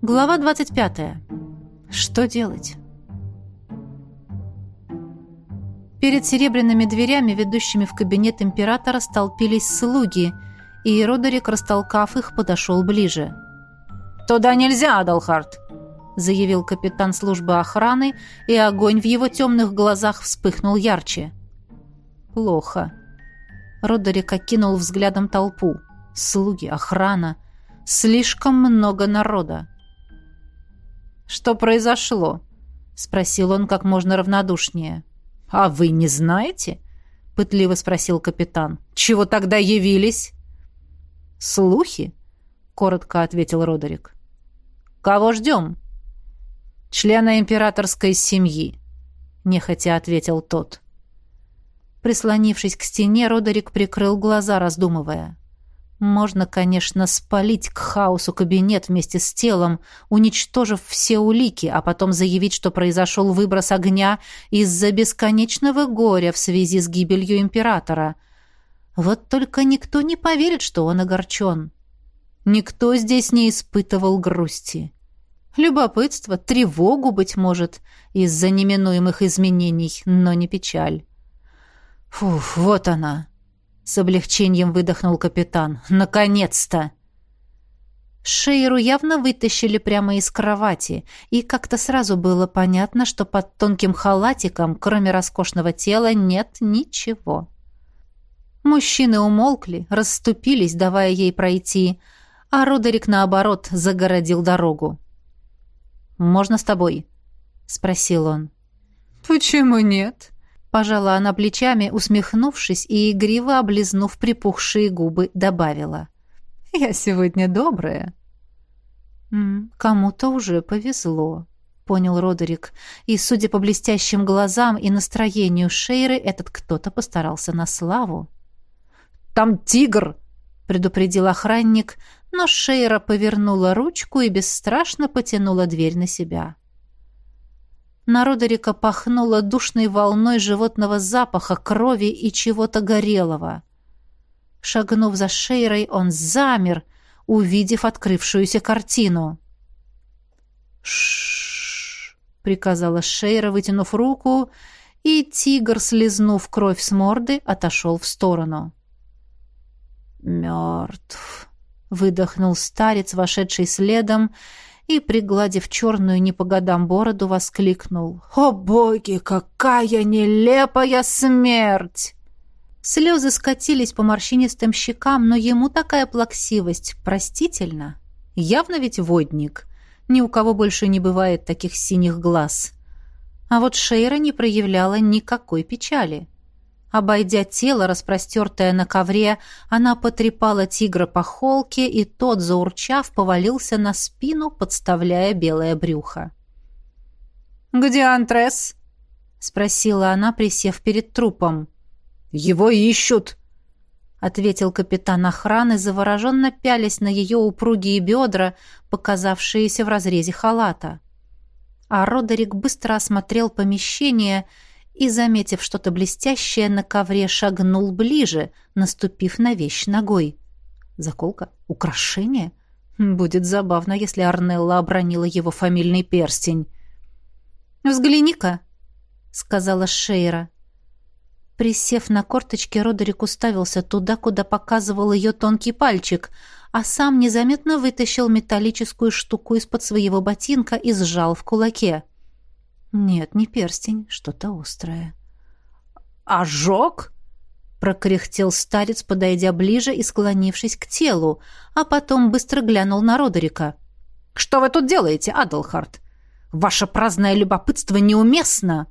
Глава 25. Что делать? Перед серебряными дверями, ведущими в кабинет императора, столпились слуги, и Родерик, растолкав их, подошел ближе. «Туда нельзя, Адалхард!» — заявил капитан службы охраны, и огонь в его темных глазах вспыхнул ярче. «Плохо». Родерик окинул взглядом толпу. Слуги, охрана. Слишком много народа. «Что произошло?» — спросил он как можно равнодушнее. «А вы не знаете?» — пытливо спросил капитан. «Чего тогда явились?» «Слухи?» — коротко ответил Родерик. «Кого ждем?» «Члена императорской семьи», — нехотя ответил тот. Прислонившись к стене, Родерик прикрыл глаза, раздумывая. Можно, конечно, спалить к хаосу кабинет вместе с телом, уничтожив все улики, а потом заявить, что произошел выброс огня из-за бесконечного горя в связи с гибелью императора. Вот только никто не поверит, что он огорчен. Никто здесь не испытывал грусти. Любопытство, тревогу, быть может, из-за неминуемых изменений, но не печаль. Фух, вот она, с облегчением выдохнул капитан. «Наконец-то!» Шейру явно вытащили прямо из кровати, и как-то сразу было понятно, что под тонким халатиком, кроме роскошного тела, нет ничего. Мужчины умолкли, расступились, давая ей пройти, а Родерик, наоборот, загородил дорогу. «Можно с тобой?» — спросил он. «Почему нет?» Пожала она плечами, усмехнувшись и игриво облизнув припухшие губы, добавила. «Я сегодня добрая». «Кому-то уже повезло», — понял Родерик. И, судя по блестящим глазам и настроению Шейры, этот кто-то постарался на славу. «Там тигр!» — предупредил охранник, но Шейра повернула ручку и бесстрашно потянула дверь на себя. На Родерика пахнуло душной волной животного запаха, крови и чего-то горелого. Шагнув за Шейрой, он замер, увидев открывшуюся картину. «Ш-ш-ш!» приказала Шейра, вытянув руку, и тигр, слезнув кровь с морды, отошел в сторону. «Мертв!» — выдохнул старец, вошедший следом, и, пригладив черную не по годам бороду, воскликнул. «О боги, какая нелепая смерть!» Слезы скатились по морщинистым щекам, но ему такая плаксивость простительна. Явно ведь водник. Ни у кого больше не бывает таких синих глаз. А вот Шейра не проявляла никакой печали. Обойдя тело, распростертое на ковре, она потрепала тигра по холке, и тот, заурчав, повалился на спину, подставляя белое брюхо. «Где Антрес?» — спросила она, присев перед трупом. «Его ищут!» — ответил капитан охраны, завороженно пялясь на ее упругие бедра, показавшиеся в разрезе халата. А Родерик быстро осмотрел помещение — и, заметив что-то блестящее на ковре, шагнул ближе, наступив на вещь ногой. Заколка? Украшение? Будет забавно, если Арнелла обронила его фамильный перстень. «Взгляни-ка», — сказала Шейра. Присев на корточки, Родерик уставился туда, куда показывал ее тонкий пальчик, а сам незаметно вытащил металлическую штуку из-под своего ботинка и сжал в кулаке. Нет, не перстень, что-то острое. «Ожог?» — прокряхтел старец, подойдя ближе и склонившись к телу, а потом быстро глянул на Родерика. «Что вы тут делаете, Адалхард? Ваше праздное любопытство неуместно!»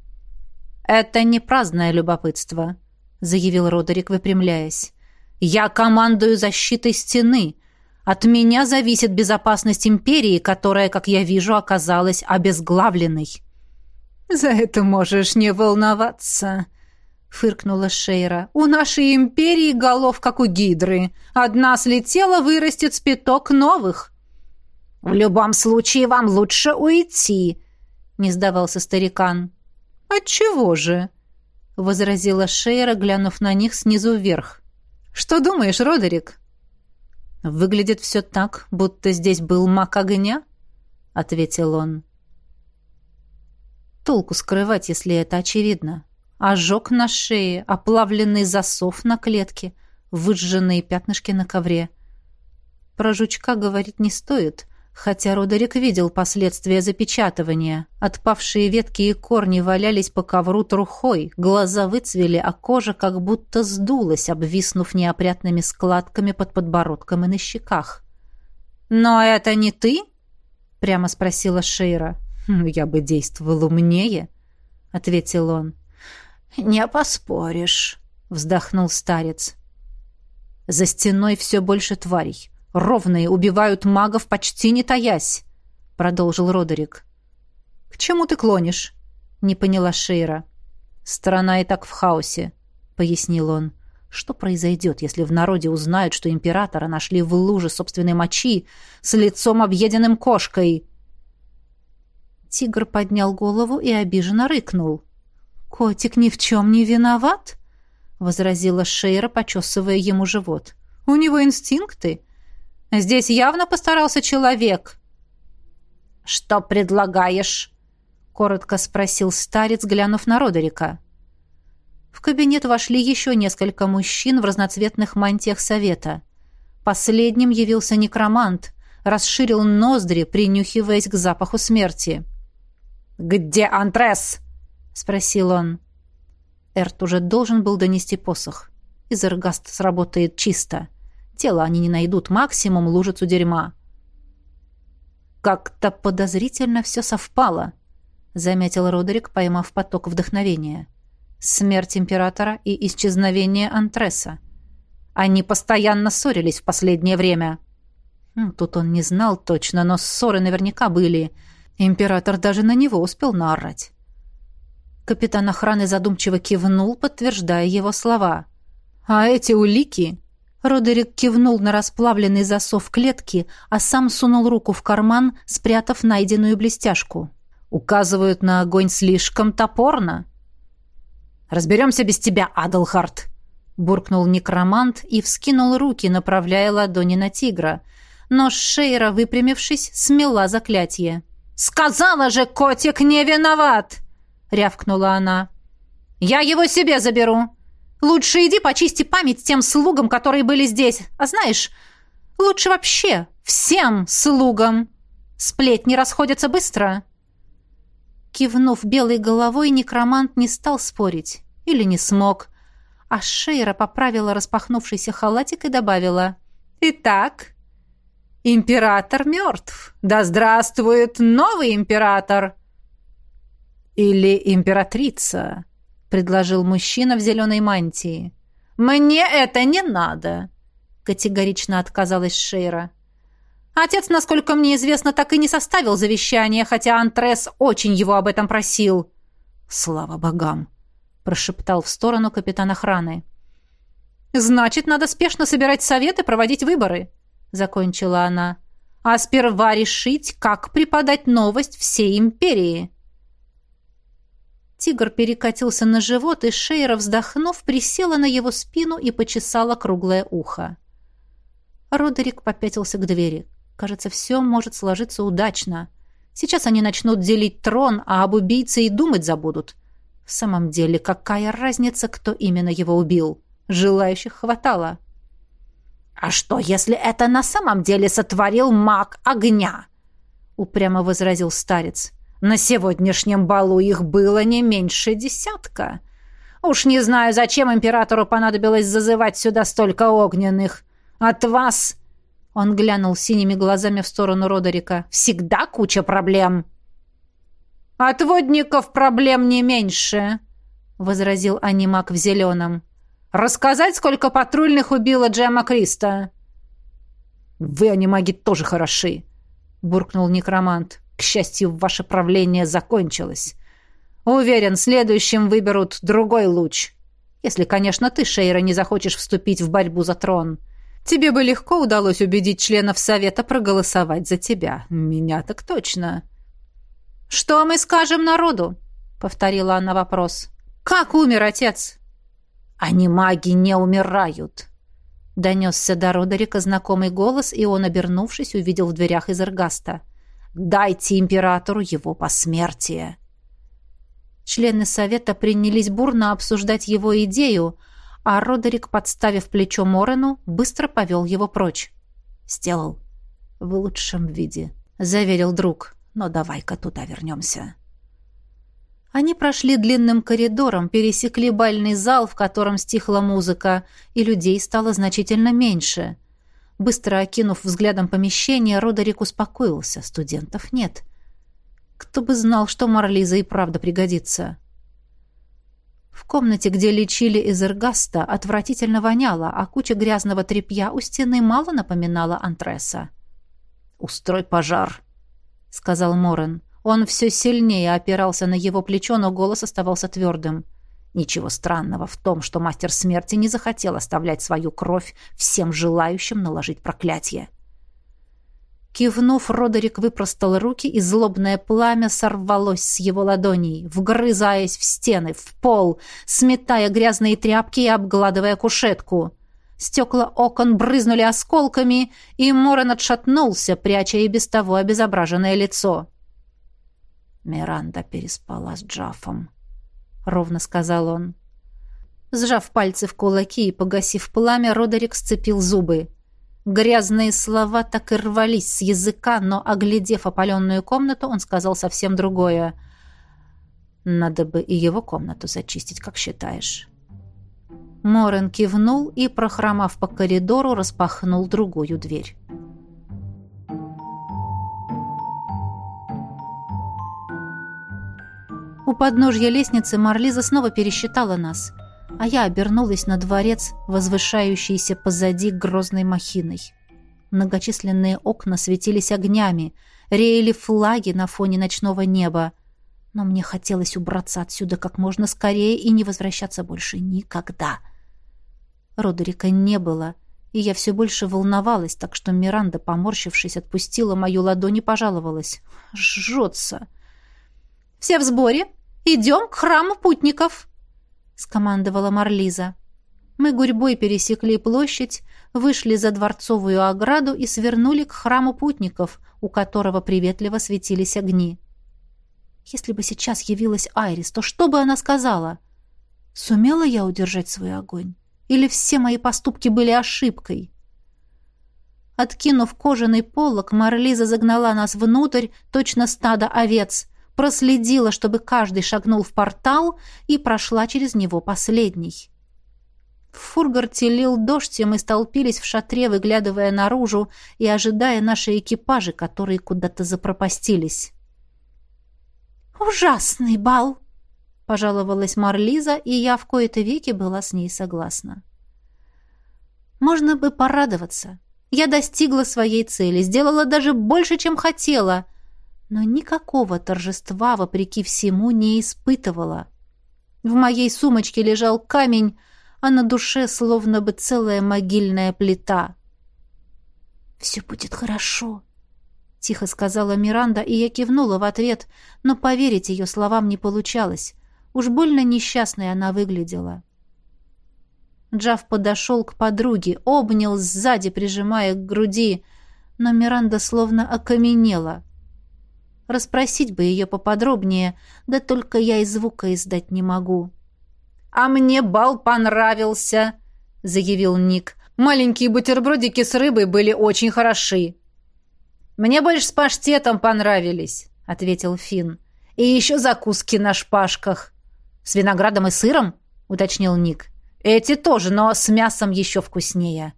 «Это не праздное любопытство», — заявил Родерик, выпрямляясь. «Я командую защитой стены. От меня зависит безопасность империи, которая, как я вижу, оказалась обезглавленной». «За это можешь не волноваться», — фыркнула Шейра. «У нашей империи голов, как у гидры. Одна слетела, вырастет спиток новых». «В любом случае вам лучше уйти», — не сдавался старикан. «Отчего же?» — возразила Шейра, глянув на них снизу вверх. «Что думаешь, Родерик?» «Выглядит все так, будто здесь был маг огня», ответил он. Толку скрывать, если это очевидно. Ожог на шее, оплавленный засов на клетке, выжженные пятнышки на ковре. Про жучка говорить не стоит, хотя Родерик видел последствия запечатывания. Отпавшие ветки и корни валялись по ковру трухой, глаза выцвели, а кожа как будто сдулась, обвиснув неопрятными складками под подбородком и на щеках. «Но это не ты?» — прямо спросила Шейра. «Ну, «Я бы действовал умнее», — ответил он. «Не поспоришь», — вздохнул старец. «За стеной все больше тварей. Ровные убивают магов, почти не таясь», — продолжил Родерик. «К чему ты клонишь?» — не поняла Шейра. «Страна и так в хаосе», — пояснил он. «Что произойдет, если в народе узнают, что императора нашли в луже собственной мочи с лицом объеденным кошкой?» Тигр поднял голову и обиженно рыкнул. «Котик ни в чем не виноват?» — возразила Шейра, почесывая ему живот. «У него инстинкты. Здесь явно постарался человек». «Что предлагаешь?» — коротко спросил старец, глянув на Родерика. В кабинет вошли еще несколько мужчин в разноцветных мантиях совета. Последним явился некромант, расширил ноздри, принюхиваясь к запаху смерти. «Где Антрес?» спросил он. Эрт уже должен был донести посох. Изергаст сработает чисто. Тело они не найдут, максимум лужицу дерьма. Как-то подозрительно все совпало, заметил Родерик, поймав поток вдохновения. Смерть императора и исчезновение Антреса. Они постоянно ссорились в последнее время. Тут он не знал точно, но ссоры наверняка были. Император даже на него успел наорать. Капитан охраны задумчиво кивнул, подтверждая его слова. «А эти улики...» Родерик кивнул на расплавленный засов клетки, а сам сунул руку в карман, спрятав найденную блестяшку. «Указывают на огонь слишком топорно». «Разберемся без тебя, Адалхарт!» буркнул некромант и вскинул руки, направляя ладони на тигра. Но Шейра, выпрямившись, смела заклятие. «Сказала же, котик не виноват!» — рявкнула она. «Я его себе заберу. Лучше иди почисти память тем слугам, которые были здесь. А знаешь, лучше вообще всем слугам. Сплетни расходятся быстро». Кивнув белой головой, некромант не стал спорить. Или не смог. А Шейра поправила распахнувшийся халатик и добавила. «Итак, император мертв. Да здравствует новый император!» «Или императрица», — предложил мужчина в зеленой мантии. «Мне это не надо», — категорично отказалась Шейра. «Отец, насколько мне известно, так и не составил завещание, хотя Антрес очень его об этом просил». «Слава богам!» — прошептал в сторону капитан охраны. «Значит, надо спешно собирать совет и проводить выборы», — закончила она. «А сперва решить, как преподать новость всей империи». Тигр перекатился на живот, и Шейра, вздохнув, присела на его спину и почесала круглое ухо. Родерик попятился к двери. Кажется, все может сложиться удачно. Сейчас они начнут делить трон, а об убийце и думать забудут. В самом деле, какая разница, кто именно его убил? Желающих хватало. «А что, если это на самом деле сотворил маг огня?» — упрямо возразил старец. На сегодняшнем балу их было не меньше десятка. Уж не знаю, зачем императору понадобилось зазывать сюда столько огненных. От вас...» Он глянул синими глазами в сторону Родерика. «Всегда куча проблем». «От водников проблем не меньше», — возразил анимак в зеленом. «Рассказать, сколько патрульных убила Джема Криста?» «Вы, анимаги, тоже хороши», — буркнул некромант. К счастью, ваше правление закончилось. Уверен, следующим выберут другой луч. Если, конечно, ты, Шейра, не захочешь вступить в борьбу за трон. Тебе бы легко удалось убедить членов Совета проголосовать за тебя. Меня так точно. «Что мы скажем народу?» — повторила она вопрос. «Как умер отец?» «Они маги не умирают», — донесся до Родерика знакомый голос, и он, обернувшись, увидел в дверях Изергаста. Дайте императору его посмертие. Члены совета принялись бурно обсуждать его идею, а Родерик, подставив плечо Морену, быстро повел его прочь. «Сделал. В лучшем виде», — заверил друг. «Но давай-ка туда вернемся». Они прошли длинным коридором, пересекли бальный зал, в котором стихла музыка, и людей стало значительно меньше — Быстро окинув взглядом помещение, Родерик успокоился. Студентов нет. Кто бы знал, что Марлиза и правда пригодится. В комнате, где лечили из эргаста, отвратительно воняло, а куча грязного тряпья у стены мало напоминала антреса. «Устрой пожар», — сказал Морен. Он все сильнее опирался на его плечо, но голос оставался твердым. — Ничего странного в том, что мастер смерти не захотел оставлять свою кровь всем желающим наложить проклятие. Кивнув, Родерик выпростал руки, и злобное пламя сорвалось с его ладоней, вгрызаясь в стены, в пол, сметая грязные тряпки и обгладывая кушетку. Стекла окон брызнули осколками, и Морен отшатнулся, пряча и без того обезображенное лицо. Миранда переспала с Джафом ровно сказал он. Сжав пальцы в кулаки и погасив пламя, Родерик сцепил зубы. Грязные слова так и рвались с языка, но, оглядев опаленную комнату, он сказал совсем другое. «Надо бы и его комнату зачистить, как считаешь». Морен кивнул и, прохромав по коридору, распахнул другую дверь. У подножья лестницы Марлиза снова пересчитала нас, а я обернулась на дворец, возвышающийся позади грозной махиной. Многочисленные окна светились огнями, реяли флаги на фоне ночного неба. Но мне хотелось убраться отсюда как можно скорее и не возвращаться больше никогда. Родерика не было, и я все больше волновалась, так что Миранда, поморщившись, отпустила мою ладонь и пожаловалась. «Жжется!» «Все в сборе?» «Идем к храму путников!» — скомандовала Марлиза. Мы гурьбой пересекли площадь, вышли за дворцовую ограду и свернули к храму путников, у которого приветливо светились огни. Если бы сейчас явилась Айрис, то что бы она сказала? Сумела я удержать свой огонь? Или все мои поступки были ошибкой? Откинув кожаный полог, Марлиза загнала нас внутрь, точно стадо овец — проследила, чтобы каждый шагнул в портал и прошла через него последний. В Фургарте лил дождь, и мы столпились в шатре, выглядывая наружу и ожидая наши экипажи, которые куда-то запропастились. «Ужасный бал!» — пожаловалась Марлиза, и я в кои-то веки была с ней согласна. «Можно бы порадоваться. Я достигла своей цели, сделала даже больше, чем хотела — но никакого торжества, вопреки всему, не испытывала. В моей сумочке лежал камень, а на душе словно бы целая могильная плита. «Все будет хорошо», — тихо сказала Миранда, и я кивнула в ответ, но поверить ее словам не получалось. Уж больно несчастной она выглядела. Джав подошел к подруге, обнял сзади, прижимая к груди, но Миранда словно окаменела — Расспросить бы ее поподробнее, да только я и звука издать не могу. «А мне бал понравился», — заявил Ник. «Маленькие бутербродики с рыбой были очень хороши». «Мне больше с паштетом понравились», — ответил Финн. «И еще закуски на шпажках». «С виноградом и сыром?» — уточнил Ник. «Эти тоже, но с мясом еще вкуснее».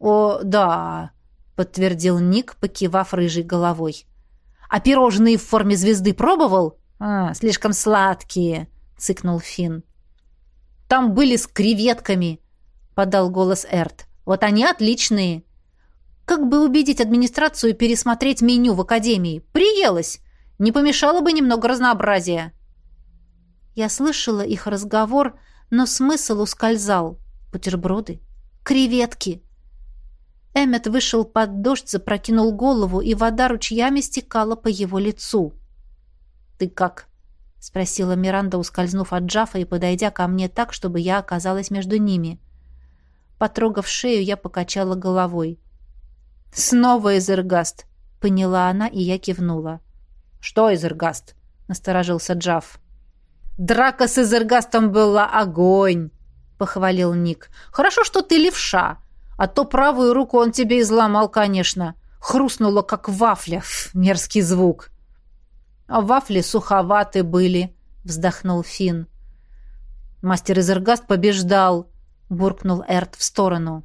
«О, да», — подтвердил Ник, покивав рыжей головой. А пирожные в форме звезды пробовал? А, слишком сладкие, цыкнул Фин. Там были с креветками, подал голос Эрт. Вот они отличные. Как бы убедить администрацию пересмотреть меню в академии? Приелось. Не помешало бы немного разнообразия. Я слышала их разговор, но смысл ускользал. Бутерброды, креветки, Эммет вышел под дождь, запрокинул голову, и вода ручьями стекала по его лицу. «Ты как?» — спросила Миранда, ускользнув от Джафа и подойдя ко мне так, чтобы я оказалась между ними. Потрогав шею, я покачала головой. «Снова Эзергаст. — поняла она, и я кивнула. «Что, Изергаст?» — насторожился Джав. «Драка с Изергастом была огонь!» — похвалил Ник. «Хорошо, что ты левша, а то правую руку он тебе изломал, конечно. Хрустнуло, как вафля. Ф, мерзкий звук». «А вафли суховаты были», — вздохнул Финн. «Мастер Изергаст побеждал», — буркнул Эрт в сторону.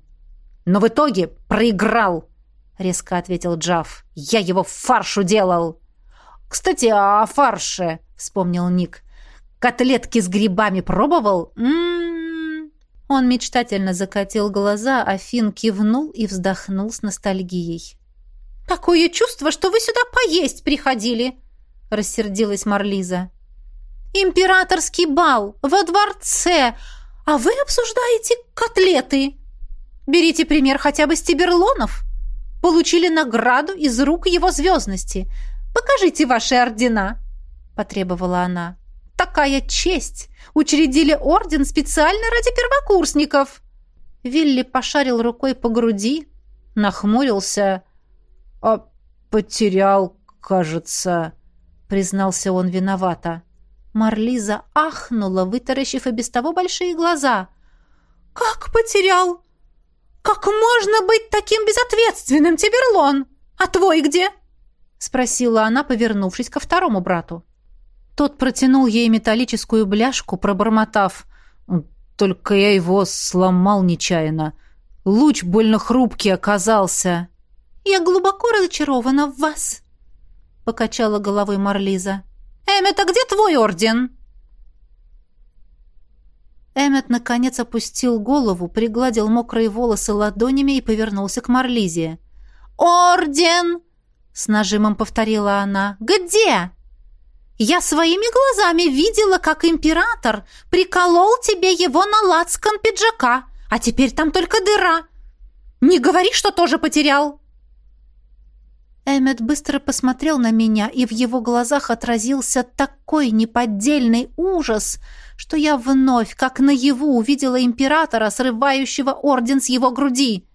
«Но в итоге проиграл», — резко ответил Джав. «Я его фаршу делал». «Кстати, о фарше», — вспомнил Ник. «Котлетки с грибами пробовал?» М -м -м. Он мечтательно закатил глаза, а Финн кивнул и вздохнул с ностальгией. «Такое чувство, что вы сюда поесть приходили!» — рассердилась Марлиза. «Императорский бал во дворце, а вы обсуждаете котлеты. Берите пример хотя бы с Тиберлонов. Получили награду из рук его звездности. Покажите ваши ордена», — потребовала она. «Такая честь! Учредили орден специально ради первокурсников!» Вилли пошарил рукой по груди, нахмурился. «А потерял, кажется», — признался он виновато. Марлиза ахнула, вытаращив и без того большие глаза. «Как потерял? Как можно быть таким безответственным, Тиберлон? А твой где?» спросила она, повернувшись ко второму брату. Тот протянул ей металлическую бляшку, пробормотав. «Только я его сломал нечаянно. Луч больно хрупкий оказался». «Я глубоко разочарована в вас», — покачала головой Марлиза. «Эммет, а где твой орден?» Эммет наконец опустил голову, пригладил мокрые волосы ладонями и повернулся к Марлизе. «Орден!» — с нажимом повторила она. «Где?» «Я своими глазами видела, как император приколол тебе его на лацкан пиджака, а теперь там только дыра. Не говори, что тоже потерял!» Эммет быстро посмотрел на меня, и в его глазах отразился такой неподдельный ужас, что я вновь, как наяву, увидела императора, срывающего орден с его груди.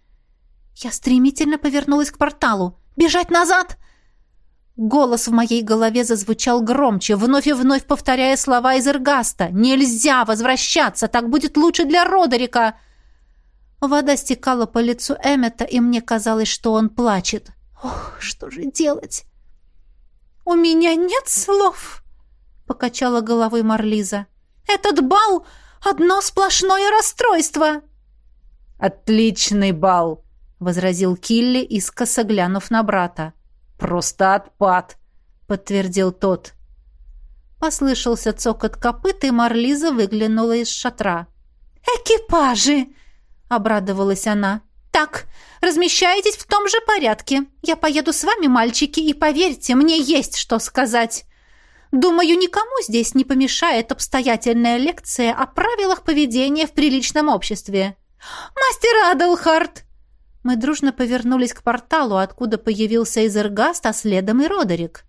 Я стремительно повернулась к порталу. «Бежать назад!» Голос в моей голове зазвучал громче, вновь и вновь повторяя слова из Эргаста. «Нельзя возвращаться! Так будет лучше для Родерика!» Вода стекала по лицу Эммета, и мне казалось, что он плачет. Ох, что же делать? У меня нет слов, покачала головой Марлиза. Этот бал одно сплошное расстройство. Отличный бал, возразил Килли, искоса глянув на брата. Просто отпад, подтвердил тот. Послышался цокот копыт, и Марлиза выглянула из шатра. «Экипажи!» — обрадовалась она. «Так, размещайтесь в том же порядке. Я поеду с вами, мальчики, и поверьте, мне есть что сказать. Думаю, никому здесь не помешает обстоятельная лекция о правилах поведения в приличном обществе. Мастер Адлхарт!» Мы дружно повернулись к порталу, откуда появился Изергаст, а следом и Родерик.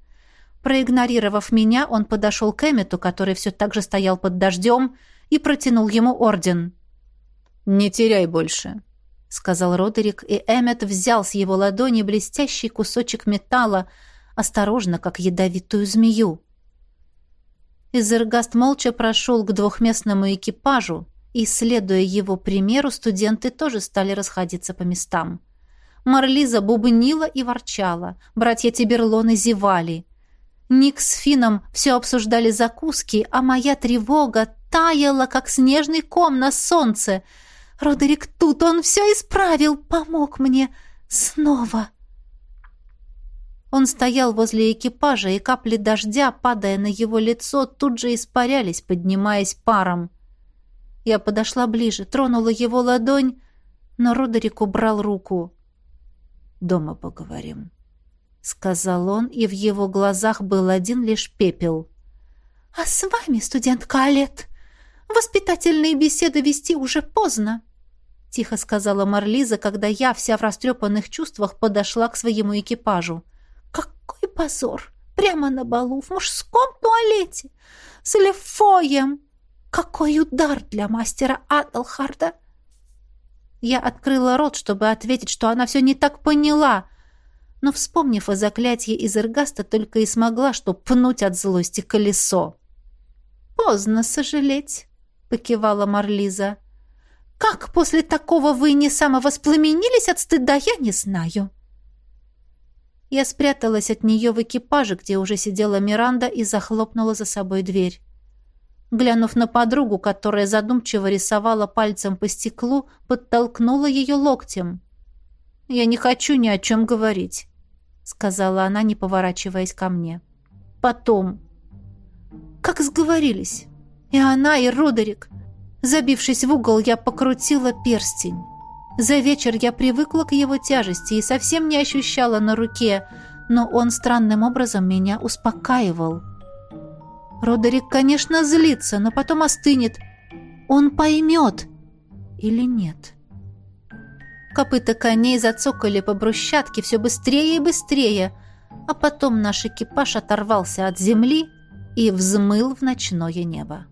Проигнорировав меня, он подошел к Эммету, который все так же стоял под дождем, и протянул ему орден. «Не теряй больше», — сказал Родерик, и Эммет взял с его ладони блестящий кусочек металла, осторожно, как ядовитую змею. Изергаст молча прошел к двухместному экипажу, и, следуя его примеру, студенты тоже стали расходиться по местам. Марлиза бубнила и ворчала, братья Тиберлоны зевали. Ник с Фином все обсуждали закуски, а моя тревога таяла, как снежный ком на солнце — Родерик тут, он все исправил, помог мне снова. Он стоял возле экипажа, и капли дождя, падая на его лицо, тут же испарялись, поднимаясь паром. Я подошла ближе, тронула его ладонь, но Родерик убрал руку. «Дома поговорим», — сказал он, и в его глазах был один лишь пепел. «А с вами, студент Калет, воспитательные беседы вести уже поздно. — тихо сказала Марлиза, когда я, вся в растрепанных чувствах, подошла к своему экипажу. «Какой позор! Прямо на балу, в мужском туалете! С Лефоем! Какой удар для мастера Я открыла рот, чтобы ответить, что она все не так поняла, но, вспомнив о заклятии из Эргаста, только и смогла, что пнуть от злости колесо. «Поздно сожалеть», — покивала Марлиза. «Как после такого вы не самовоспламенились от стыда, я не знаю». Я спряталась от нее в экипаже, где уже сидела Миранда, и захлопнула за собой дверь. Глянув на подругу, которая задумчиво рисовала пальцем по стеклу, подтолкнула ее локтем. «Я не хочу ни о чем говорить», — сказала она, не поворачиваясь ко мне. «Потом». «Как сговорились? И она, и Родерик. Забившись в угол, я покрутила перстень». За вечер я привыкла к его тяжести и совсем не ощущала на руке, но он странным образом меня успокаивал. Родерик, конечно, злится, но потом остынет. Он поймет. Или нет? Копыта коней зацокали по брусчатке все быстрее и быстрее, а потом наш экипаж оторвался от земли и взмыл в ночное небо.